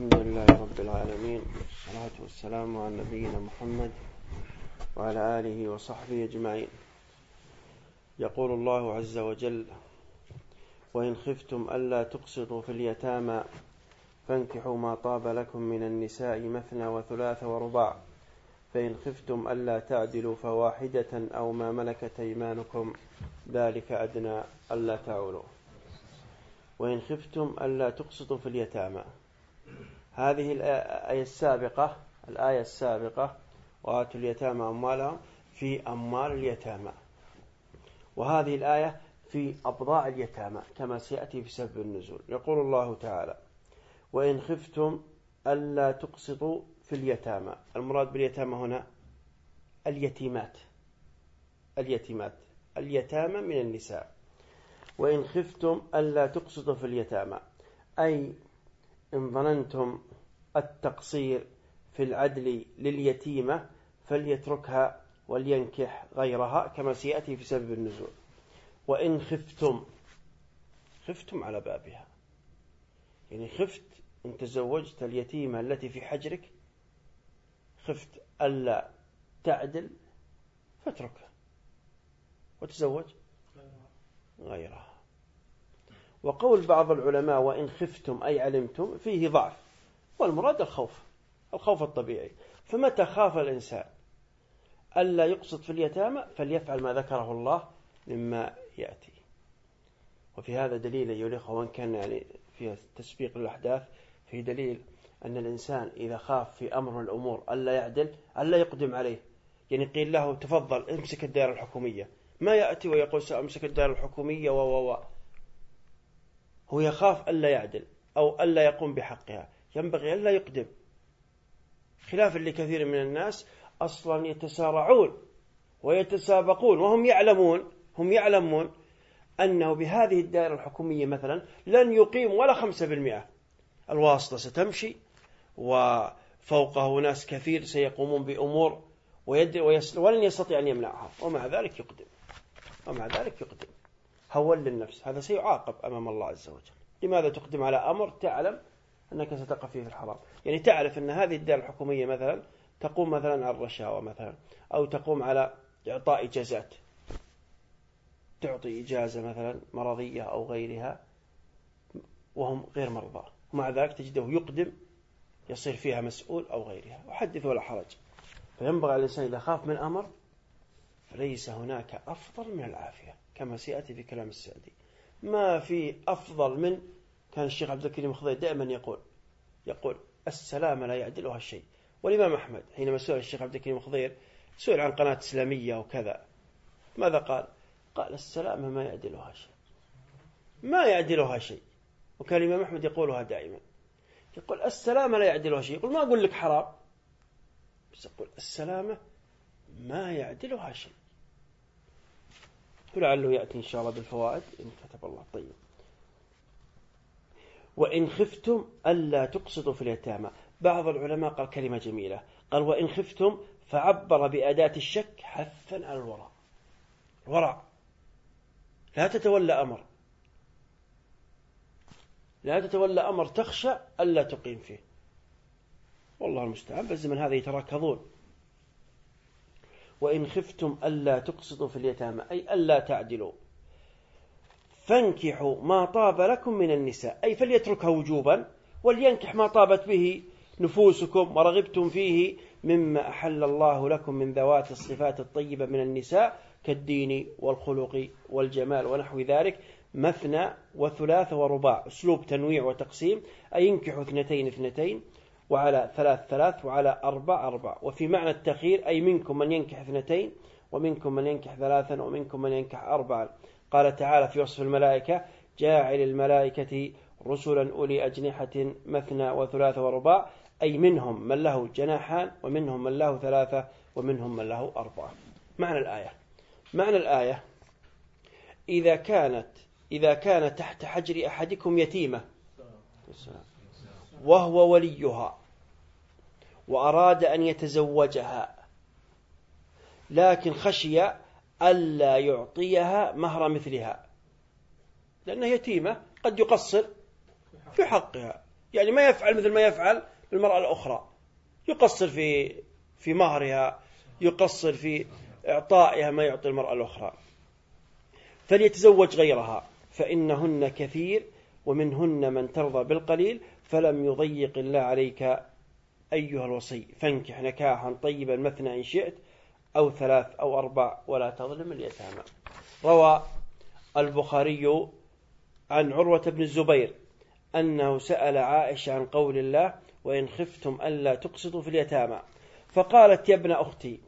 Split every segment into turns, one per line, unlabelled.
الحمد لله رب العالمين والصلاة والسلام على نبينا محمد وعلى آله وصحبه أجمعين. يقول الله عز وجل وإن خفتم ألا تقسطوا في اليتامى فانكحوا ما طاب لكم من النساء مثنى وثلاث ورباع فإن خفتم ألا تعدلوا فواحدة أو ما ملكت أيمانكم ذلك أدنى ألا تعولوا. وإن خفتم ألا تقسطوا في اليتامى هذه الآية السابقة الآية السابقة وآتوا اليتامى أموالهم في أموال اليتامى. وهذه الآية في أبضاع اليتامى كما سيأتي في سبب النزول. يقول الله تعالى وإن خفتم ألا تقسطوا في اليتامى. المراد باليتامى هنا اليتيمات. اليتيمات. اليتامى من النساء. وإن خفتم ألا تقسطوا في اليتامى. أي إن ظننتم التقصير في العدل لليتيمة فليتركها ولينكح غيرها كما سيأتي في سبب النزول. وإن خفتم خفتم على بابها. يعني خفت إن تزوجت اليتيمة التي في حجرك خفت ألا تعدل فاتركها. وتزوج؟ غيرها. وقول بعض العلماء وإن خفتم أي علمتم فيه ضعف والمراد الخوف الخوف الطبيعي. فمتى خاف الإنسان؟ ألا يقصد في اليتامى فليفعل ما ذكره الله مما يأتي. وفي هذا دليل أيها الأخوة وإن كان يعني في تسبيق الأحداث في دليل أن الإنسان إذا خاف في أمر من الأمور ألا يعدل ألا يقدم عليه. يعني قيل له تفضل امسك الدائرة الحكومية. ما يأتي ويقول سأمسك الدائرة الحكومية و و. هو يخاف ألا يعدل أو ألا يقوم بحقها. ينبغي ألا يقدم. خلافا لكثير من الناس أصلا يتسارعون ويتسابقون وهم يعلمون هم يعلمون أنه بهذه الدائرة الحكومية مثلا لن يقيم ولا خمسة بالمئة. الواسطة ستمشي وفوقه ناس كثير سيقومون بأمور ولن يستطيع أن يمنعها. ومع ذلك يقدم. ومع ذلك يقدم. هول للنفس. هذا سيعاقب أمام الله عز وجل. لماذا تقدم على أمر تعلم أنك ستقع فيه في الحرام؟ يعني تعرف أن هذه الدائرة الحكومية مثلا تقوم مثلا على الرشاوى مثلا أو تقوم على إعطاء إجازات. تعطي إجازة مثلا مرضية أو غيرها وهم غير مرضى. ومع ذلك تجده يقدم يصير فيها مسؤول أو غيرها. وحدث ولا حرج. فينبغي على الإنسان إذا خاف من أمر فليس هناك أفضل من العافية. كما سيأتي في كلام السعدي. ما في أفضل من كان الشيخ عبد الكريم الخضير دائما يقول يقول السلام لا يعدلها شيء والإمام أحمد حينما سئل الشيخ عبد الكريم الخضير سئل عن قناة إسلامية وكذا ماذا قال؟ قال السلام ما يعدلها شيء. ما يعدلها شيء. وكان الإمام أحمد يقولها دائما. يقول السلامة لا يعدلها شيء. يقول ما أقول لك حرام. بس يقول السلامة ما يعدلها شيء. ولعله يأتي إن شاء الله بالفوائد. إن كتب الله. طيب. وإن خفتم ألا تقسطوا في اليتامى. بعض العلماء قال كلمة جميلة. قال وإن خفتم فعبر بأداة الشك حثا على الورع ورع لا تتولى أمر. لا تتولى أمر تخشى ألا تقيم فيه. والله المستعان. بالزمن هذا يتراكضون وإن خفتم ألا تقسطوا في اليتامى أي ألا تعدلوا. فانكحوا ما طاب لكم من النساء أي فليتركها وجوبا ولينكح ما طابت به نفوسكم ورغبتم فيه مما أحل الله لكم من ذوات الصفات الطيبة من النساء كالدين والخلق والجمال ونحو ذلك مثنى وثلاث ورباع أسلوب تنويع وتقسيم أي ينكحوا اثنتين اثنتين وعلى ثلاث ثلاث وعلى أربع أربع. وفي معنى التخير أي منكم من ينكح اثنتين ومنكم من ينكح ثلاثا ومنكم من ينكح أربعا. قال تعالى في وصف الملائكة جاعل الملائكة رسلا أولي أجنحة مثنى وثلاث ورباع. أي منهم من له جناحان ومنهم من له ثلاثة ومنهم من له أربعة. معنى الآية. معنى الآية إذا كانت إذا كان تحت حجر أحدكم يتيمة وهو وليها وأراد أن يتزوجها. لكن خشي ألا يعطيها مهر مثلها. لأنها يتيمة قد يقصر في حقها. يعني ما يفعل مثل ما يفعل المرأة الأخرى. يقصر في في مهرها يقصر في إعطائها ما يعطي المرأة الأخرى. فليتزوج غيرها. فإنهن كثير ومنهن من ترضى بالقليل فلم يضيق الله عليك أيها الوصي فانكح نكاحا طيبا مثنى إن شئت أو ثلاث أو أربع ولا تظلم اليتامى. روى البخاري عن عروة بن الزبير أنه سأل عائشة عن قول الله وإن خفتم ألا تقسطوا في اليتامى. فقالت يا ابن أختي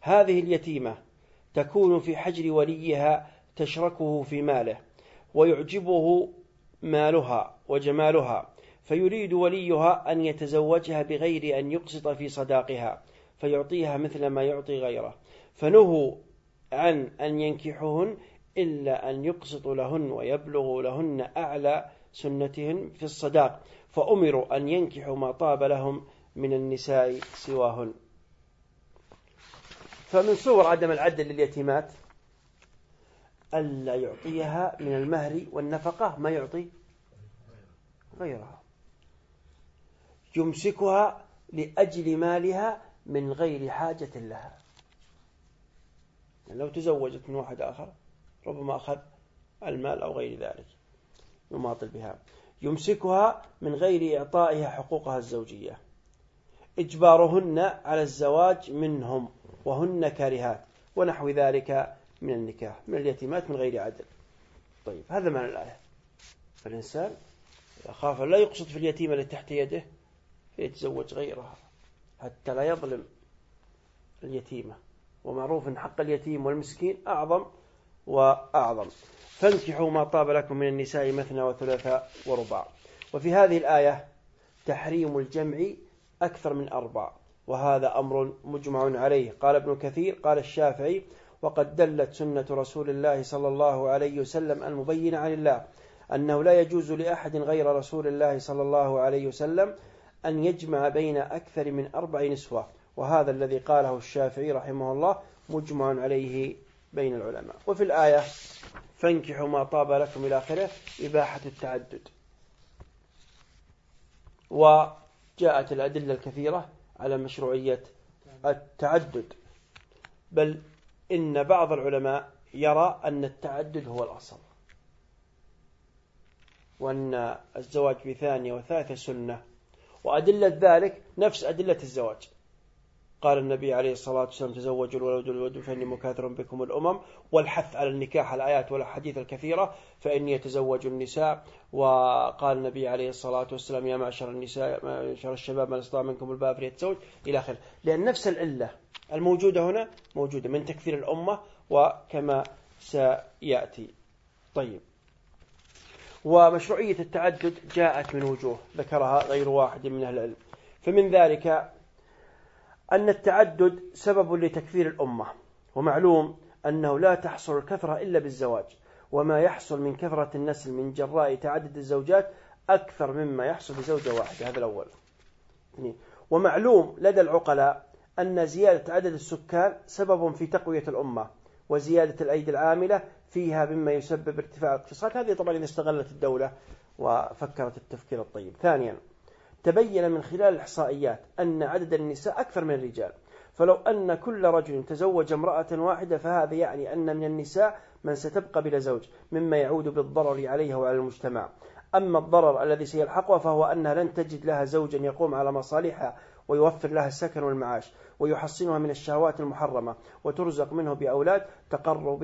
هذه اليتيمة تكون في حجر وليها تشركه في ماله ويعجبه مالها وجمالها فيريد وليها أن يتزوجها بغير أن يقسط في صداقها فيعطيها مثل ما يعطي غيره. فنهوا عن أن ينكحوهن إلا أن يقسطوا لهن ويبلغوا لهن أعلى سنتهن في الصداق. فأمروا أن ينكحوا ما طاب لهم من النساء سواهن. فمن صور عدم العدل لليتيمات ألا يعطيها من المهر والنفقة ما يعطي غيرها. يمسكها لأجل مالها من غير حاجة لها. يعني لو تزوجت من واحد آخر ربما أخذ المال أو غير ذلك يماطل بها. يمسكها من غير إعطائها حقوقها الزوجية. إجبارهن على الزواج منهم وهن كارهات ونحو ذلك من النكاح من اليتيمات من غير عدل. طيب هذا معنى الآية. فالإنسان خاف لا يقصد في اليتيمة التي تحت يده فيتزوج غيرها حتى لا يظلم اليتيمة. ومعروف أن حق اليتيم والمسكين أعظم وأعظم. فانكحوا ما طاب لكم من النساء مثنى وثلاثاء ورباع. وفي هذه الآية تحريم الجمع أكثر من أربع وهذا أمر مجمع عليه. قال ابن كثير قال الشافعي وقد دلت سنة رسول الله صلى الله عليه وسلم المبينة عن الله أنه لا يجوز لأحد غير رسول الله صلى الله عليه وسلم أن يجمع بين أكثر من أربع نسوة وهذا الذي قاله الشافعي رحمه الله مجمع عليه بين العلماء. وفي الآية فانكحوا ما طاب لكم إلى آخره إباحة التعدد. وجاءت الأدلة الكثيرة على مشروعية التعدد. بل إن بعض العلماء يرى أن التعدد هو الأصل وأن الزواج بثانية وثالثة سنة وأدلة ذلك نفس أدلة الزواج. قال النبي عليه الصلاة والسلام تزوجوا الولد الولد فإني مكاثر بكم الأمم والحث على النكاح الآيات والأحاديث الكثيرة فإني يتزوج النساء. وقال النبي عليه الصلاة والسلام يا معشر النساء معشر الشباب من استطاع منكم الباب فليتزوج. إلى آخره. لأن نفس العلة الموجودة هنا موجودة من تكثير الأمة وكما سيأتي. طيب. ومشروعية التعدد جاءت من وجوه ذكرها غير واحد من أهل العلم. فمن ذلك أن التعدد سبب لتكفير الأمة ومعلوم أنه لا تحصل الكثرة إلا بالزواج. وما يحصل من كثرة النسل من جراء تعدد الزوجات أكثر مما يحصل بزوجة واحدة هذا الأول. ومعلوم لدى العقلاء أن زيادة عدد السكان سبب في تقوية الأمة وزيادة الأيدي العاملة فيها مما يسبب ارتفاع الاقتصاد. هذه طبعا إذا استغلت الدولة وفكرت التفكير الطيب. ثانيا تبين من خلال الإحصائيات أن عدد النساء أكثر من الرجال. فلو أن كل رجل تزوج امرأة واحدة فهذا يعني أن من النساء من ستبقى بلا زوج مما يعود بالضرر عليها وعلى المجتمع. أما الضرر الذي سيلحقها فهو أنها لن تجد لها زوجا يقوم على مصالحها ويوفر لها السكن والمعاش ويحصنها من الشهوات المحرمة وترزق منه بأولاد تقر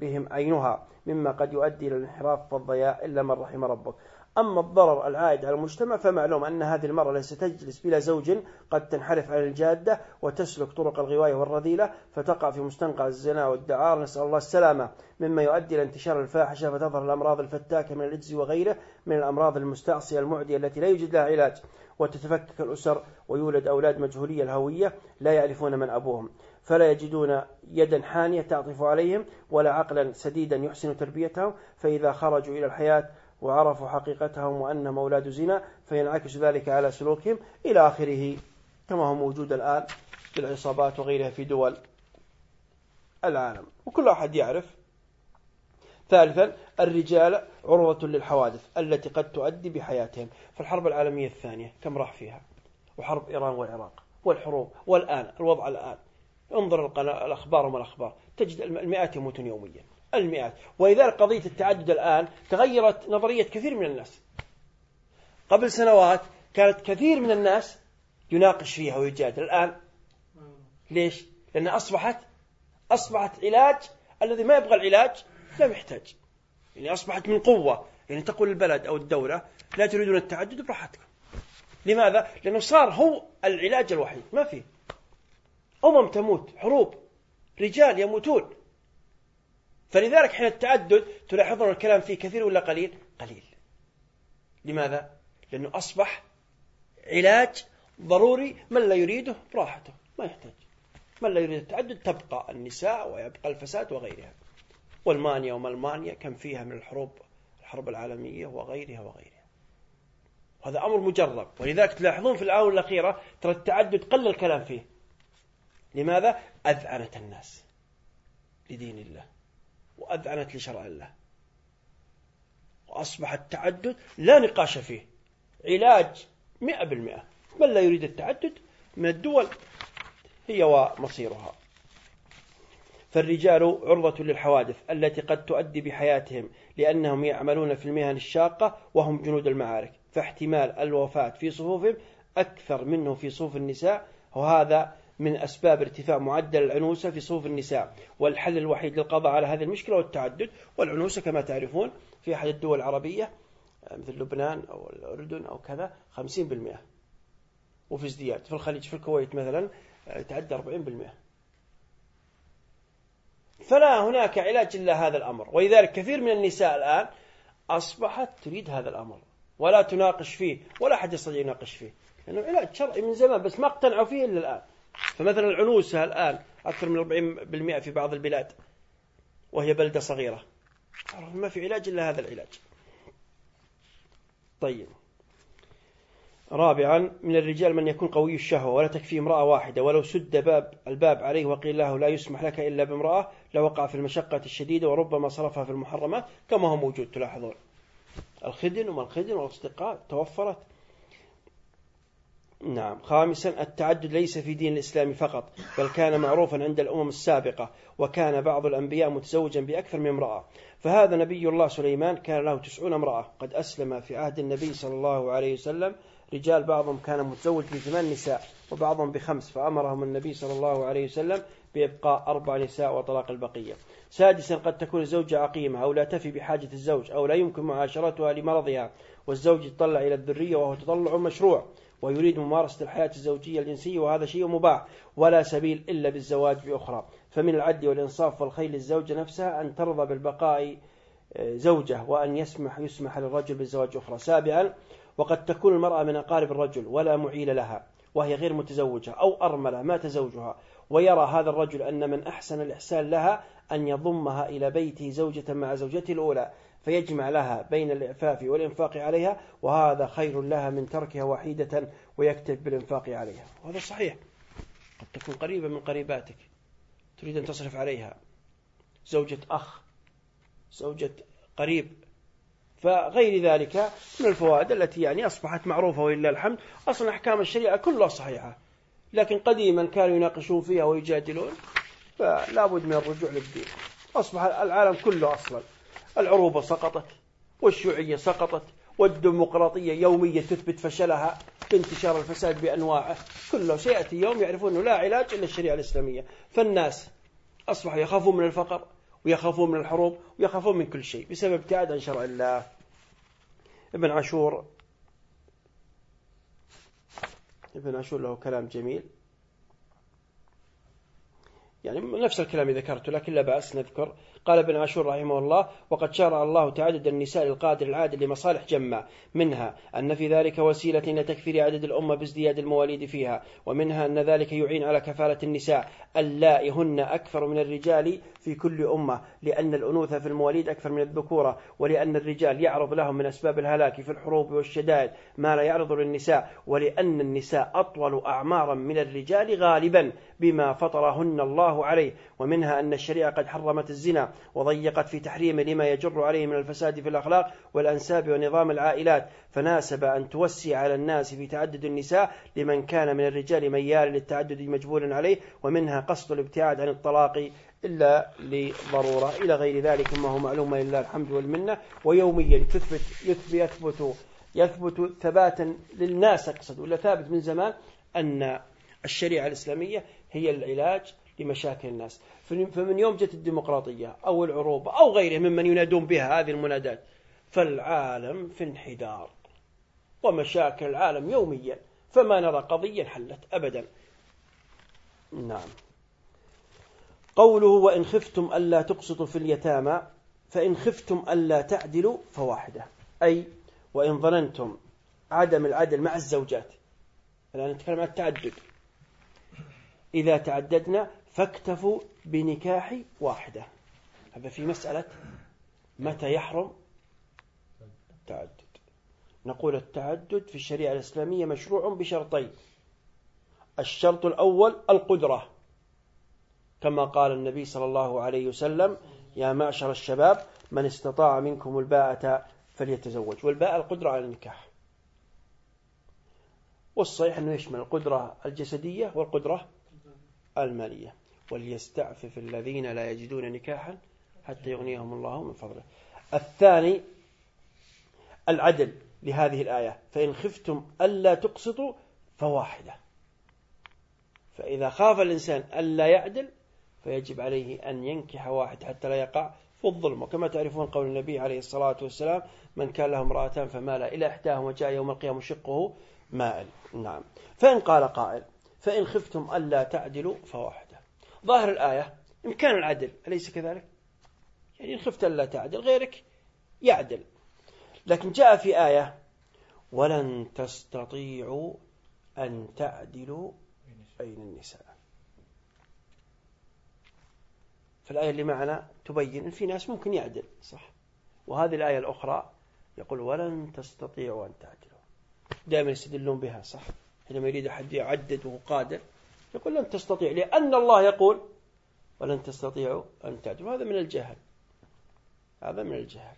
بهم عينها مما قد يؤدي إلى الانحراف والضياع إلا من رحم ربك. أما الضرر العائد على المجتمع فمعلوم أن هذه المرأة التي ستجلس بلا زوج قد تنحرف عن الجادة وتسلك طرق الغواية والرذيلة فتقع في مستنقع الزنا والدعار نسأل الله السلامة مما يؤدي إلى انتشار الفاحشة فتظهر الأمراض الفتاكة من الإجز وغيره من الأمراض المستعصية المعدية التي لا يوجد لها علاج. وتتفكك الأسر ويولد أولاد مجهولية الهوية لا يعرفون من أبوهم فلا يجدون يدا حانية تعطف عليهم ولا عقلا سديدا يحسن تربيتهم فإذا خرجوا إلى الحياة وعرفوا حقيقتهم وأنهم أولاد زنا فينعكس ذلك على سلوكهم إلى آخره كما هو موجود الآن في العصابات وغيرها في دول العالم. وكل أحد يعرف ثالثا الرجال عروة للحوادث التي قد تؤدي بحياتهم. فالحرب العالمية الثانية كم راح فيها؟ وحرب إيران والعراق والحروب والآن الوضع الآن. انظر الأخبار وما الأخبار. تجد المئات يموتون يوميا. المئات. ولذلك قضية التعدد الآن تغيرت نظرية كثير من الناس. قبل سنوات كانت كثير من الناس يناقش فيها ويجادل. الآن ليش؟ لأنها أصبحت أصبحت علاج الذي ما يبغى العلاج لا يحتاج يعني أصبحت من قوة. يعني تقول البلد أو الدولة لا تريدون التعدد براحتكم. لماذا؟ لأنه صار هو العلاج الوحيد. ما في. أمم تموت. حروب. رجال يموتون. فلذلك حين التعدد تلاحظون الكلام فيه كثير ولا قليل؟ قليل. لماذا؟ لأنه أصبح علاج ضروري من لا يريده براحته ما يحتاج. من لا يريد التعدد تبقى النساء ويبقى الفساد وغيرها. والمانيا وما المانيا كم فيها من الحروب الحرب العالمية وغيرها وغيرها. هذا أمر مجرب. ولذلك تلاحظون في الآونة الأخيرة ترى التعدد قل الكلام فيه. لماذا؟ أذعنت الناس لدين الله وأذعنت لشرع الله. وأصبح التعدد لا نقاش فيه. علاج مئة بالمئة. من لا يريد التعدد؟ من الدول هي ومصيرها. فالرجال عرضة للحوادث التي قد تؤدي بحياتهم لأنهم يعملون في المهن الشاقة وهم جنود المعارك فاحتمال الوفاة في صفوفهم أكثر منه في صفوف النساء وهذا من أسباب ارتفاع معدل العنوسة في صفوف النساء. والحل الوحيد للقضاء على هذه المشكلة هو التعدد والعنوسة كما تعرفون في أحد الدول العربية مثل لبنان أو الأردن أو كذا 50% وفي ازدياد في الخليج في الكويت مثلا تعدى 40% فلا هناك علاج إلا هذا الأمر. ولذلك كثير من النساء الآن أصبحت تريد هذا الأمر ولا تناقش فيه ولا أحد يستطيع يناقش فيه لأنه علاج شرعي من زمان بس ما اقتنعوا فيه إلا الآن. فمثلا العنوسة الآن أكثر من 40% في بعض البلاد وهي بلدة صغيرة. ما في علاج إلا هذا العلاج. طيب. رابعا من الرجال من يكون قوي الشهوة ولا تكفي امرأة واحدة ولو سد باب الباب عليه وقيل له لا يسمح لك إلا بامرأة لوقع في المشقة الشديدة وربما صرفها في المحرمات كما هو موجود تلاحظون. الخدن وما الخدن والأصدقاء توفرت. نعم. خامسا التعدد ليس في دين الإسلام فقط بل كان معروفا عند الأمم السابقة وكان بعض الأنبياء متزوجا بأكثر من امرأة. فهذا نبي الله سليمان كان له تسعون امرأة. قد أسلم في عهد النبي صلى الله عليه وسلم. رجال بعضهم كان متزوج بثمان نساء وبعضهم بخمس. فأمرهم النبي صلى الله عليه وسلم بإبقاء أربع نساء وطلاق البقية. سادسا قد تكون الزوجة عقيمة أو لا تفي بحاجة الزوج أو لا يمكن معاشرتها لمرضها. والزوج يتطلع إلى الذرية وهو تطلع مشروع. ويريد ممارسة الحياة الزوجية الجنسية وهذا شيء مباح ولا سبيل إلا بالزواج بأخرى. فمن العدل والإنصاف والخير للزوجة نفسها أن ترضى بالبقاء آه، زوجة وأن يسمح يسمح للرجل بالزواج أخرى. سابعا وقد تكون المرأة من أقارب الرجل ولا معيل لها وهي غير متزوجة أو أرملة مات زوجها ويرى هذا الرجل أن من أحسن الإحسان لها أن يضمها إلى بيته زوجة مع زوجته الأولى. فيجمع لها بين الإعفاف والإنفاق عليها وهذا خير لها من تركها وحيدة ويكتب بالإنفاق عليها. وهذا صحيح. قد تكون قريبة من قريباتك. تريد أن تصرف عليها. زوجة أخ زوجة قريب. فغير ذلك من الفوائد التي يعني أصبحت معروفة ولله الحمد. أصلا أحكام الشريعة كلها صحيحة. لكن قديما كانوا يناقشون فيها ويجادلون. فلا بد من الرجوع للدين. أصبح العالم كله أصلا. العروبة سقطت والشيوعية سقطت والديمقراطية يوميا تثبت فشلها بانتشار الفساد بأنواعه. كله سيأتي يوم يعرفون أنه لا علاج إلا الشريعة الإسلامية. فالناس أصبحوا يخافون من الفقر ويخافون من الحروب ويخافون من كل شيء بسبب ابتعاد عن شرع الله. ابن عاشور ابن عاشور له كلام جميل. يعني نفس الكلام ذكرته لكن لا بأس نذكر قال ابن عاشور رحمه الله وقد شرع الله تعدد النساء القادر العادل لمصالح جمة منها أن في ذلك وسيلة إلى تكفير عدد الأمة بازدياد المواليد فيها ومنها أن ذلك يعين على كفالة النساء اللائي هن أكثر من الرجال في كل أمة لأن الأنوثة في المواليد أكثر من الذكورة ولأن الرجال يعرض لهم من أسباب الهلاك في الحروب والشدائد ما لا يعرض للنساء ولأن النساء أطول أعمارا من الرجال غالبا بما فطرهن الله عليه ومنها أن الشريعة قد حرمت الزنا وضيقت في تحريم لما يجر عليه من الفساد في الأخلاق والأنساب ونظام العائلات فناسب أن توسع على الناس في تعدد النساء لمن كان من الرجال ميال للتعدد مجبور عليه ومنها قصد الابتعاد عن الطلاق إلا لضرورة. إلى غير ذلك مما هو معلوم لله الحمد والمنة ويوميا تثبت يثبت يثبت ثباتا للناس أقصد ولا ثابت من زمان أن الشريعة الإسلامية هي العلاج لمشاكل الناس. فمن يوم جت الديمقراطية أو العروبة أو غيره ممن ينادون بها هذه المنادات فالعالم في انحدار ومشاكل العالم يوميا فما نرى قضية حلت أبدا. نعم. قوله وإن خفتم ألا تقسطوا في اليتامى فإن خفتم ألا تعدلوا فواحدة. أي وإن ظننتم عدم العدل مع الزوجات. الآن نتكلم عن التعدد. إذا تعددنا فاكتفوا بنكاح واحدة. هذا في مسألة متى يحرم التعدد. نقول التعدد في الشريعة الإسلامية مشروع بشرطين. الشرط الأول القدرة. كما قال النبي صلى الله عليه وسلم يا معشر الشباب من استطاع منكم الباءة فليتزوج. والباء القدرة على النكاح. والصحيح أنه يشمل القدرة الجسدية والقدرة المالية. وليستعفف الذين لا يجدون نكاحا حتى يغنيهم الله من فضله. الثاني العدل لهذه الآية فإن خفتم ألا تقسطوا فواحدة. فإذا خاف الإنسان ألا يعدل فيجب عليه أن ينكح واحد حتى لا يقع في الظلم. وكما تعرفون قول النبي عليه الصلاة والسلام من كان له امرأتان فمال إلى إحداهما وجاء يوم القيامة شقه مائل نعم. فإن قال قائل فإن خفتم ألا تعدلوا فواحدة. ظاهر الآية إمكان العدل أليس كذلك؟ يعني إن خفت ألا تعدل غيرك يعدل. لكن جاء في آية ولن تستطيعوا أن تعدلوا بين النساء. فالآية اللي معنا تبين أن في ناس ممكن يعدل صح؟ وهذه الآية الأخرى يقول ولن تستطيعوا أن تعدلوا. دائما يستدلون بها صح؟ حينما يريد أحد يعدد وهو قادر. يقول لن تستطيع. لأن الله يقول ولن تستطيعوا أن تعدلوا هذا من الجهل. هذا من الجهل.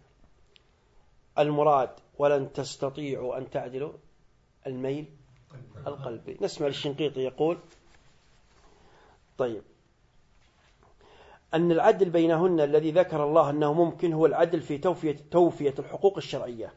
المراد ولن تستطيعوا أن تعدلوا الميل القلبي. نسمع الشنقيطي يقول. طيب. أن العدل بينهن الذي ذكر الله أنه ممكن هو العدل في توفية, توفية الحقوق الشرعية.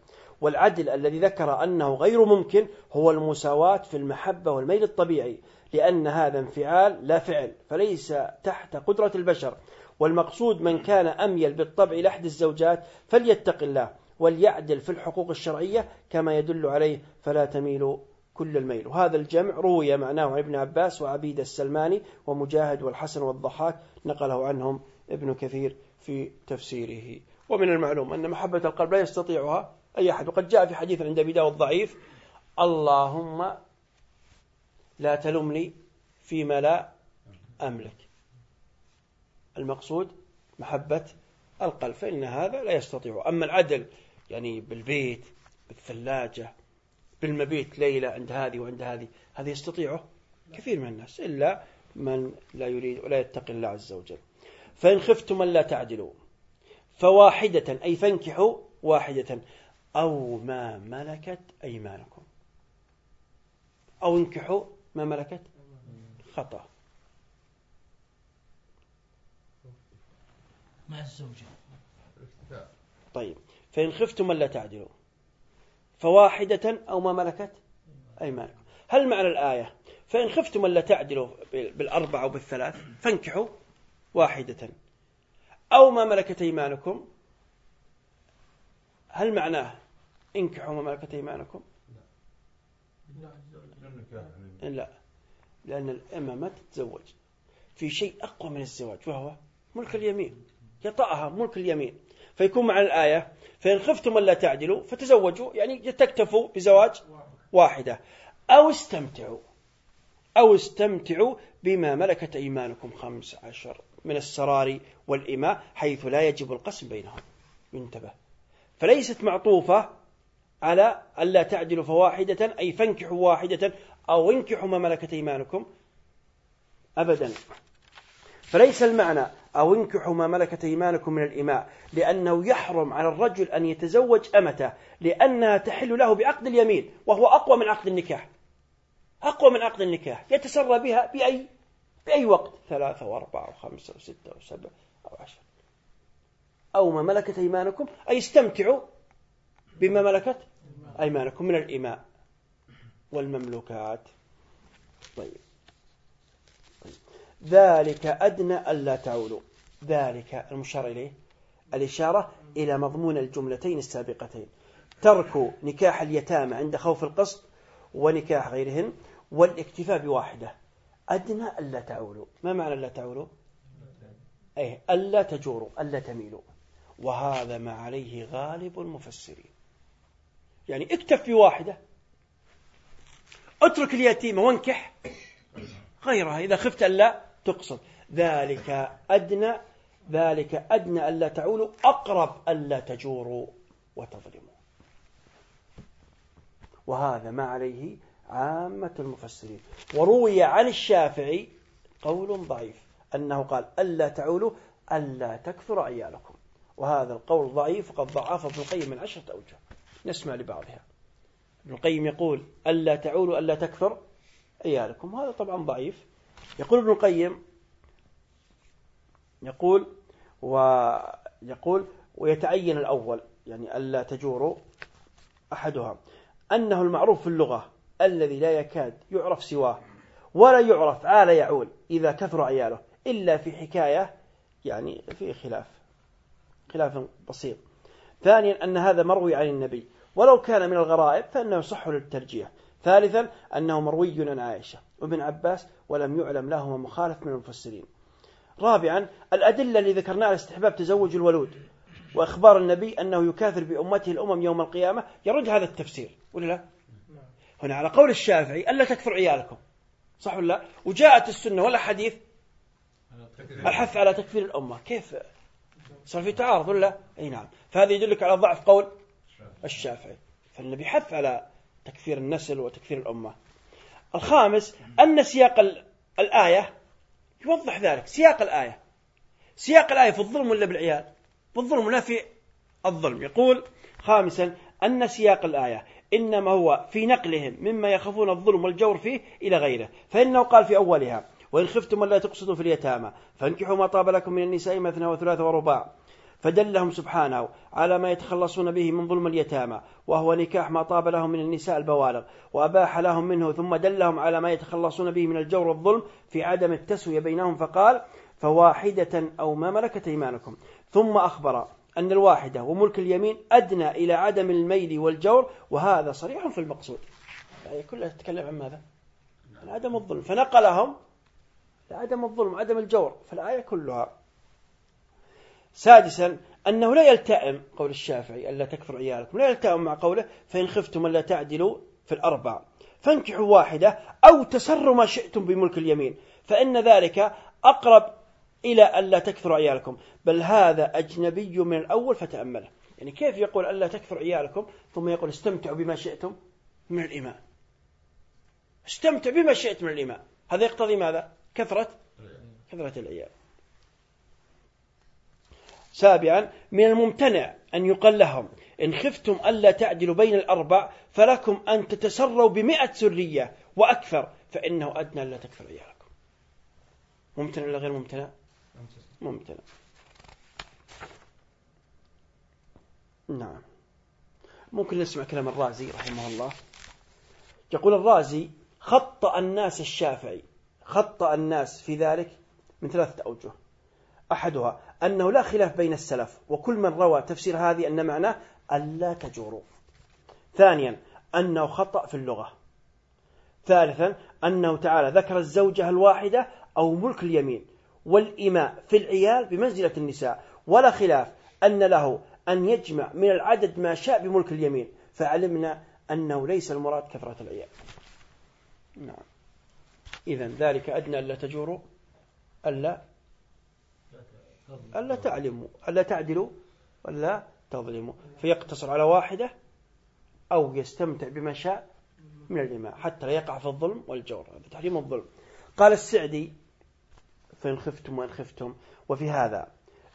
والعدل الذي ذكر أنه غير ممكن هو المساواة في المحبة والميل الطبيعي لأن هذا انفعال لا فعل فليس تحت قدرة البشر. والمقصود من كان أميل بالطبع لأحد الزوجات فليتق الله وليعدل في الحقوق الشرعية كما يدل عليه فلا تميلوا كل الميل. وهذا الجمع روي معناه عن ابن عباس وعبيد السلماني ومجاهد والحسن والضحاك نقله عنهم ابن كثير في تفسيره. ومن المعلوم أن محبة القلب لا يستطيعها أي أحد. وقد جاء في حديث عند أبي داود ضعيف اللهم لا تلمني فيما لا أملك. المقصود محبة القلب فإن هذا لا يستطيع. أما العدل يعني بالبيت بالثلاجة بالمبيت ليلة عند هذه وعند هذه هذا يستطيعه كثير من الناس إلا من لا يريد ولا يتقي الله عز وجل. فإن خفتم أن لا تعدلوا. فواحدة أي فانكحوا واحدة. أو ما ملكت أيمانكم. أو انكحوا ما ملكت خطأ.
مع الزوجة.
طيب. فإن خفتم ألا تعدلوا. فواحدة أو ما ملكت أيمانكم. هل معنى الآية؟ فإن خفتم ألا تعدلوا بالأربعة أو بالثلاث فانكحوا واحدة. أو ما ملكت أيمانكم هل معناه انكحوا ما ملكت أيمانكم. لا لأن الأمة ما تتزوج. في شيء أقوى من الزواج وهو ملك اليمين. يطأها ملك اليمين. فيكون مع الآية فإن خفتم ألا تعدلوا فتزوجوا يعني تكتفوا بزواج واحدة. أو استمتعوا. أو استمتعوا بما ملكت أيمانكم خمس عشر من السرار والإماء حيث لا يجب القسم بينهم. انتبه. فليست معطوفة على ألا تعدلوا فواحدة أي فانكحوا واحدة أو انكحوا ما ملكت أيمانكم. أبدا. فليس المعنى أو انكحوا ما ملكت أيمانكم من الإماء لأنه يحرم على الرجل أن يتزوج أمته لأنها تحل له بعقد اليمين وهو أقوى من عقد النكاح. أقوى من عقد النكاح. يتسرى بها بأي بأي وقت؟ ثلاثة وأربعة وخمسة وستة وسبعة أو عشرة. أو ما ملكت أيمانكم أي استمتعوا بما ملكت أيمانكم من الإماء والمملوكات. طيب. طيب. ذلك أدنى ألا تعولوا. ذلك المشار إليه الإشارة إلى مضمون الجملتين السابقتين. ترك نكاح اليتامى عند خوف القسط ونكاح غيرهن والاكتفاء بواحدة. أدنى ألا تعولوا. ما معنى ألا تعولوا؟ أي ألا تجوروا ألا تميلوا. وهذا ما عليه غالب المفسرين. يعني اكتف بواحدة اترك اليتيمة وانكح. غيرها إذا خفت ألا تقصد. ذلك أدنى ذلك أدنى ألا تعولوا. أقرب ألا تجوروا وتظلموا. وهذا ما عليه عامة المفسرين. وروي عن الشافعي قول ضعيف أنه قال ألا تعولوا ألا تكثر عيالكم وهذا القول ضعيف وقد ضعف ابن القيم من عشرة أوجه. نسمع لبعضها. ابن القيم يقول ألا تعولوا ألا تكثر عيالكم. هذا طبعا ضعيف. يقول ابن القيم يقول ويقول ويتعين الأول يعني ألا تجوروا أحدها. أنه المعروف في اللغة الذي لا يكاد يعرف سواه ولا يعرف عال يعول إذا كثر عياله إلا في حكاية يعني في خلاف خلاف بسيط. ثانيا أن هذا مروي عن النبي. ولو كان من الغرائب فإنه يصح للترجيح. ثالثا أنه مروي عن عائشة وابن عباس ولم يعلم لهما مخالف من المفسرين. رابعا الأدلة اللي ذكرناها على استحباب تزوج الولود. وإخبار النبي أنه يكاثر بأمته الأمم يوم القيامة. يرد هذا التفسير ولا لا؟ هنا على قول الشافعي ألا تكثر عيالكم؟ صح ولا لا؟ وجاءت السنة ولا حديث؟ الحث على تكفير الأمة. كيف؟ صار في تعارض ولا أي نعم. فهذا يدلك على ضعف قول الشافعي. فالنبي حث على تكفير النسل وتكفير الأمة. الخامس أن سياق الآية يوضح ذلك سياق الآية. سياق الآية في الظلم ولا بالعيال بالظلم لا في الظلم. يقول خامسا أن سياق الآية إنما هو في نقلهم مما يخافون الظلم والجور فيه إلى غيره. فإنه قال في أولها وإن خفتم ألا تقصدوا في اليتامى فانكحوا ما طاب لكم من النساء مثنى وثلاث ورباع. فدلهم سبحانه على ما يتخلصون به من ظلم اليتامى وهو نكاح ما طاب لهم من النساء البوالغ وأباح لهم منه ثم دلهم على ما يتخلصون به من الجور والظلم في عدم التسوية بينهم فقال فواحدة أو ما ملكت إيمانكم ثم أخبر أن الواحدة وملك اليمين أدنى إلى عدم الميل والجور وهذا صريح في المقصود. يعني كلها تتكلم عن ماذا؟ عن عدم الظلم. فنقلهم لعدم الظلم عدم الجور فالآية كلها. سادسا أنه لا يلتئم قول الشافعي ألا تكفر عيالكم لا يلتئم مع قوله فإن خفتم ألا تعدلوا في الأربع. فانكحوا واحدة أو تسروا ما شئتم بملك اليمين فإن ذلك أقرب إلى ألا تكثر عيالكم. بل هذا أجنبي من الأول فتأمله. يعني كيف يقول ألا تكثر عيالكم ثم يقول استمتعوا بما شئتم من الإماء استمتع بما شئت من الإماء هذا يقتضي ماذا؟ كثرة كثرة العيال. سابعا من الممتنع أن يقال لهم إن خفتم ألا تعدلوا بين الأربع فلكم أن تتسروا بمئة سرية وأكثر فإنه أدنى ألا تكثر عيالكم. ممتنع ولا غير ممتنع؟ ممتنع. نعم. ممكن نسمع كلام الرازي رحمه الله. يقول الرازي خطأ الناس الشافعي. خطأ الناس في ذلك من ثلاثة أوجه. أحدها أنه لا خلاف بين السلف وكل من روى تفسير هذه أن معناه ألا تجوروا. ثانيا أنه خطأ في اللغة. ثالثا أنه تعالى ذكر الزوجة الواحدة أو ملك اليمين والإماء في العيال بمنزلة النساء. ولا خلاف أن له أن يجمع من العدد ما شاء بملك اليمين. فعلمنا أنه ليس المراد كثرة العيال. نعم. إذا ذلك أدنى ألا تجوروا ألا ألا تعلموا ألا تعدلوا ولا تظلموا فيقتصر على واحدة أو يستمتع بما شاء من الإماء حتى لا يقع في الظلم والجور. هذا تحريم الظلم. قال السعدي فإن خفتم وإن خفتم وفي هذا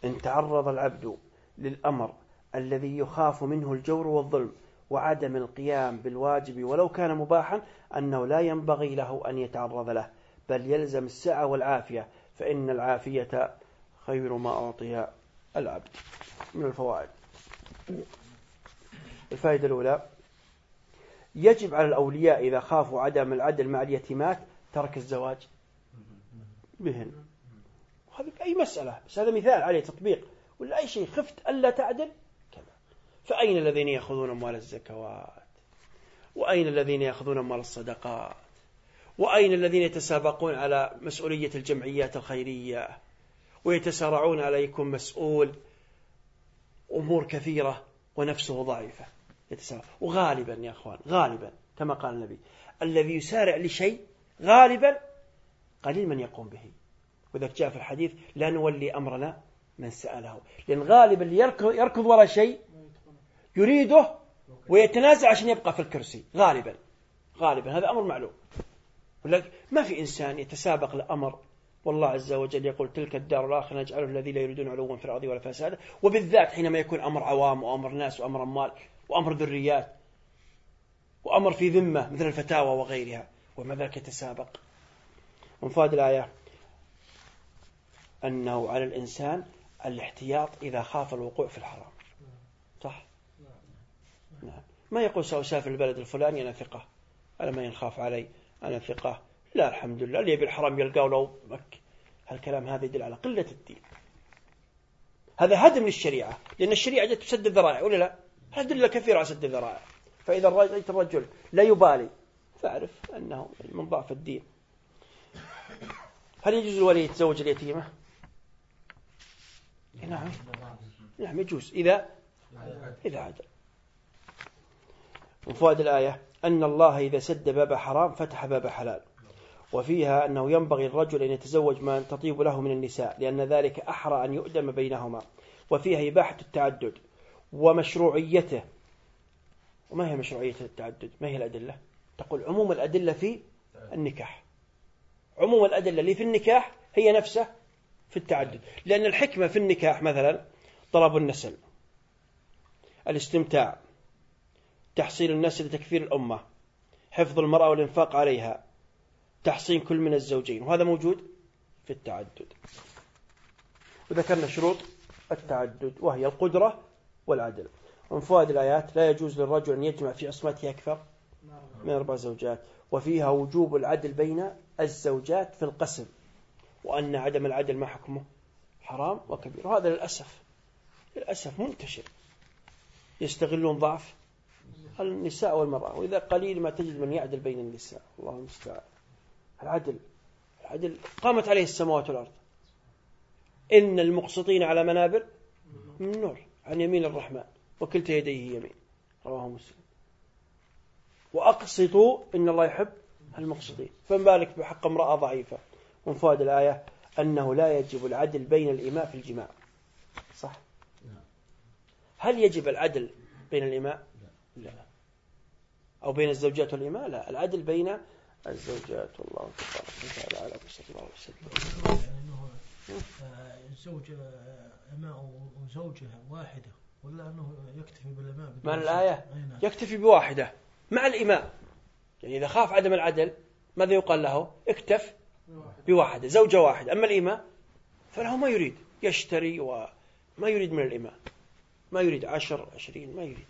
إن تعرض العبد للأمر الذي يخاف منه الجور والظلم وعدم القيام بالواجب ولو كان مباحا أنه لا ينبغي له أن يتعرض له بل يلزم السعة والعافية فإن العافية خير ما أعطي العبد من الفوائد. الفائدة الأولى يجب على الأولياء إذا خافوا عدم العدل مع اليتيمات ترك الزواج بهن. وهذا أي مسألة؟ بس هذا مثال عليه تطبيق. ولا أي شيء خفت ألا تعدل؟ كذا. فأين الذين يأخذون أموال الزكوات؟ وأين الذين يأخذون أموال الصدقات؟ وأين الذين يتسابقون على مسؤولية الجمعيات الخيرية؟ ويتسارعون على يكون مسؤول أمور كثيرة ونفسه ضعيفة. يتسارع. وغالبا يا أخوان غالبا كما قال النبي الذي يسارع لشيء غالبا قليل من يقوم به. وذلك جاء في الحديث لا نولي أمرنا من سأله. لأن غالبا يركض وراء شيء يريده ويتنازع عشان يبقى في الكرسي. غالبا غالبا هذا أمر معلوم. ولكن ما في إنسان يتسابق لأمر والله عز وجل يقول تلك الدار الآخرة نجعله الذي لا يريدون علوا في الأرض ولا فسادا. وبالذات حينما يكون أمر عوام وأمر ناس وأمر أموال وأمر ذريات وأمر في ذمة مثل الفتاوى وغيرها. ومع ذلك يتسابق. ومفاد الآية؟ أنه على الإنسان الاحتياط إذا خاف الوقوع في الحرام. صح؟ نعم. ما يقول سأسافر البلد الفلاني أنا ثقة. أنا ما ينخاف علي؟ أنا ثقة. لا الحمد لله اللي يبي الحرام يلقاه لو مك هالكلام هذا يدل على قلة الدين. هذا هدم للشريعة لأن الشريعة جت تسد الذرائع ولا لا؟ أدلة كثيرة على سد الذرائع. فإذا رأيت الرجل لا يبالي فاعرف أنه من ضعف الدين. هل يجوز الولي يتزوج اليتيمة؟ نعم. نعم يجوز. إذا؟ إذا عدل. من فوائد الآية أن الله إذا سد باب حرام فتح باب حلال. وفيها أنه ينبغي الرجل أن يتزوج من تطيب له من النساء لأن ذلك أحرى أن يؤدم بينهما. وفيها إباحة التعدد ومشروعيته. وما هي مشروعية التعدد؟ ما هي الأدلة؟ تقول عموم الأدلة في النكاح. عموم الأدلة اللي في النكاح هي نفسه في التعدد. لأن الحكمة في النكاح مثلا طلب النسل الاستمتاع تحصيل النسل لتكفير الأمة حفظ المرأة والإنفاق عليها تحصين كل من الزوجين وهذا موجود في التعدد. وذكرنا شروط التعدد وهي القدرة والعدل. ومن فوائد الآيات لا يجوز للرجل أن يجمع في عصمته أكثر من أربع زوجات وفيها وجوب العدل بين الزوجات في القسم وأن عدم العدل ما حكمه؟ حرام وكبير. وهذا للأسف للأسف منتشر. يستغلون ضعف النساء والمرأة وإذا قليل ما تجد من يعدل بين النساء. الله المستعان. العدل. العدل قامت عليه السماوات والأرض. إن المقسطين على منابر من نور عن يمين الرحمن وكلتا يديه يمين. رواه مسلم. وأقسطوا إن الله يحب المقسطين. فما بالك بحق امرأة ضعيفة. ومن فوائد الآية أنه لا يجب العدل بين الإماء في الجماع. صح؟ هل يجب العدل بين الإماء؟ لا. أو بين الزوجات والإماء؟ لا. العدل بين الزوجات والله تبارك وتعالى على صلى الله وسلم
الزوج إماء وزوجة واحدة. ولا أنه يكتفي بالإماء
ما الآية؟ نعم. يكتفي بواحدة مع الإماء. يعني إذا خاف عدم العدل ماذا يقال له؟ اكتف بواحدة زوجة واحدة. أما الإماء فله ما يريد. يشتري وما يريد من الإماء. ما يريد عشر عشرين ما يريد.